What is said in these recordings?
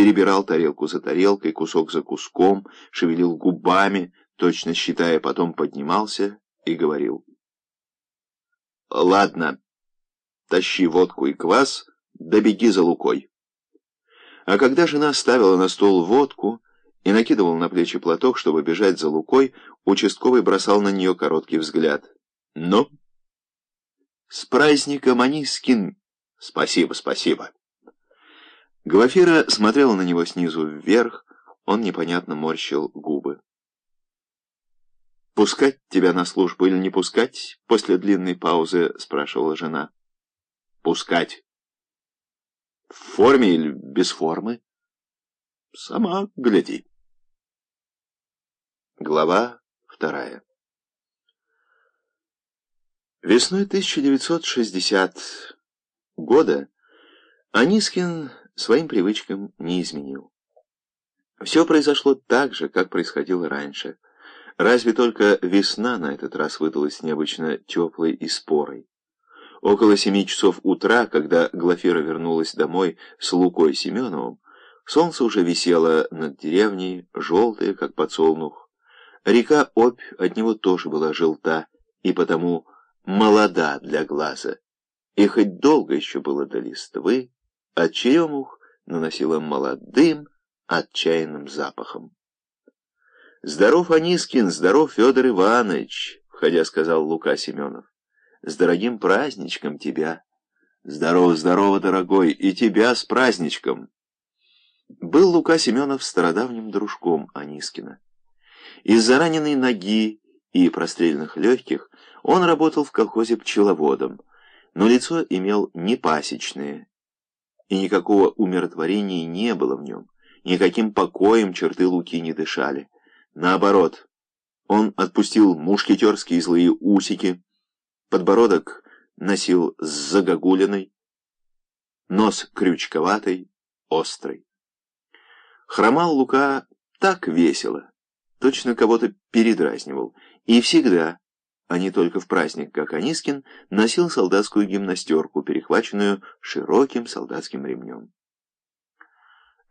перебирал тарелку за тарелкой, кусок за куском, шевелил губами, точно считая, потом поднимался и говорил. «Ладно, тащи водку и квас, да за Лукой». А когда жена ставила на стол водку и накидывал на плечи платок, чтобы бежать за Лукой, участковый бросал на нее короткий взгляд. «Ну?» «С праздником, Анискин!» «Спасибо, спасибо!» Глафира смотрела на него снизу вверх, он непонятно морщил губы. «Пускать тебя на службу или не пускать?» После длинной паузы спрашивала жена. «Пускать». «В форме или без формы?» «Сама гляди». Глава вторая Весной 1960 года Анискин своим привычкам не изменил. Все произошло так же, как происходило раньше. Разве только весна на этот раз выдалась необычно теплой и спорой. Около семи часов утра, когда Глафира вернулась домой с Лукой Семеновым, солнце уже висело над деревней, желтое, как подсолнух. Река Обь от него тоже была желта и потому молода для глаза. И хоть долго еще было до листвы, от черемух наносила молодым, отчаянным запахом. «Здоров, Анискин, здоров, Федор Иванович!» — входя сказал Лука Семенов. «С дорогим праздничком тебя!» «Здорово, здорово, дорогой, и тебя с праздничком!» Был Лука Семенов стародавним дружком Анискина. Из-за раненой ноги и прострельных легких он работал в колхозе пчеловодом, но лицо имел непасечное, и никакого умиротворения не было в нем, никаким покоем черты Луки не дышали. Наоборот, он отпустил мушкетерские злые усики, подбородок носил с загогулиной, нос крючковатый, острый. Хромал Лука так весело, точно кого-то передразнивал, и всегда, а не только в праздник, как Анискин, носил солдатскую гимнастерку, перехваченную широким солдатским ремнем.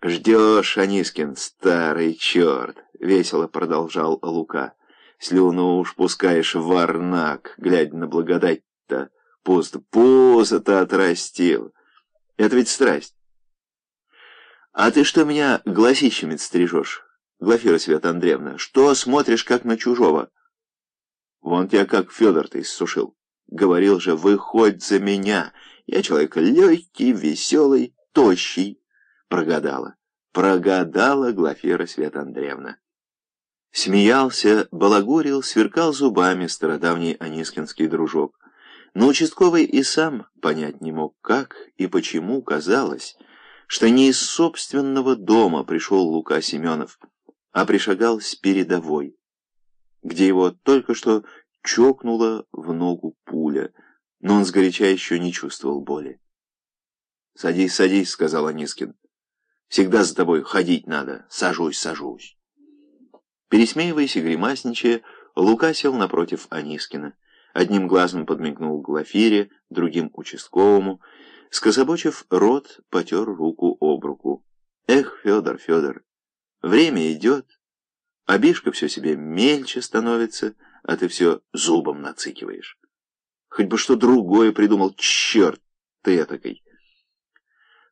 «Ждешь, Анискин, старый черт!» — весело продолжал Лука. «Слюну уж пускаешь варнак, глядя на благодать-то. Пусто, пузо-то отрастил. Это ведь страсть. А ты что меня гласищами стрижешь, Глафира Света Андреевна? Что смотришь, как на чужого?» «Вон тебя как Федор ты иссушил. Говорил же, выходь за меня. Я человек легкий, веселый, тощий». Прогадала. Прогадала Глафира Света Андреевна. Смеялся, балагурил, сверкал зубами стародавний анискинский дружок. Но участковый и сам понять не мог, как и почему казалось, что не из собственного дома пришел Лука Семенов, а пришагал с передовой, где его только что чокнула в ногу пуля, но он сгоряча еще не чувствовал боли. «Садись, садись», — сказал Анискин. Всегда за тобой ходить надо. Сажусь, сажусь. Пересмеиваясь и гримасничая, Лука сел напротив Анискина. Одним глазом подмигнул Глафире, другим участковому. Скособочив рот, потер руку об руку. Эх, Федор, Федор, время идет. А Бишка все себе мельче становится, а ты все зубом нацикиваешь. Хоть бы что другое придумал, черт ты этакой.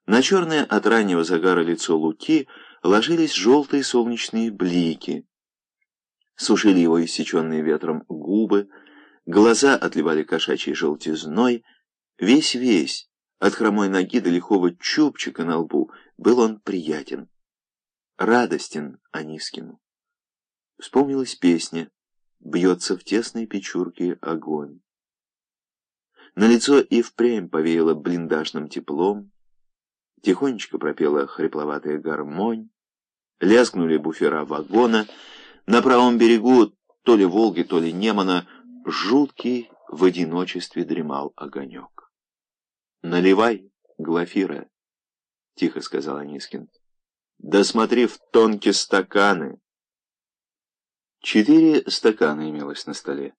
На черное от раннего загара лицо Луки ложились желтые солнечные блики. Сушили его иссеченные ветром губы, глаза отливали кошачьей желтизной. Весь-весь, от хромой ноги до лихого чубчика на лбу, был он приятен. Радостен Анискину. Вспомнилась песня «Бьется в тесной печурке огонь». На лицо и впрямь повеяло блиндажным теплом, Тихонечко пропела хрипловатая гармонь, лязгнули буфера вагона. На правом берегу, то ли Волги, то ли Немана, жуткий в одиночестве дремал огонек. «Наливай, Глафира», — тихо сказал Анискин. «Да смотри в тонкие стаканы». Четыре стакана имелось на столе.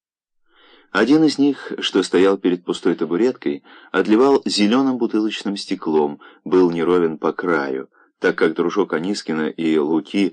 Один из них, что стоял перед пустой табуреткой, отливал зеленым бутылочным стеклом, был неровен по краю, так как дружок Анискина и Луки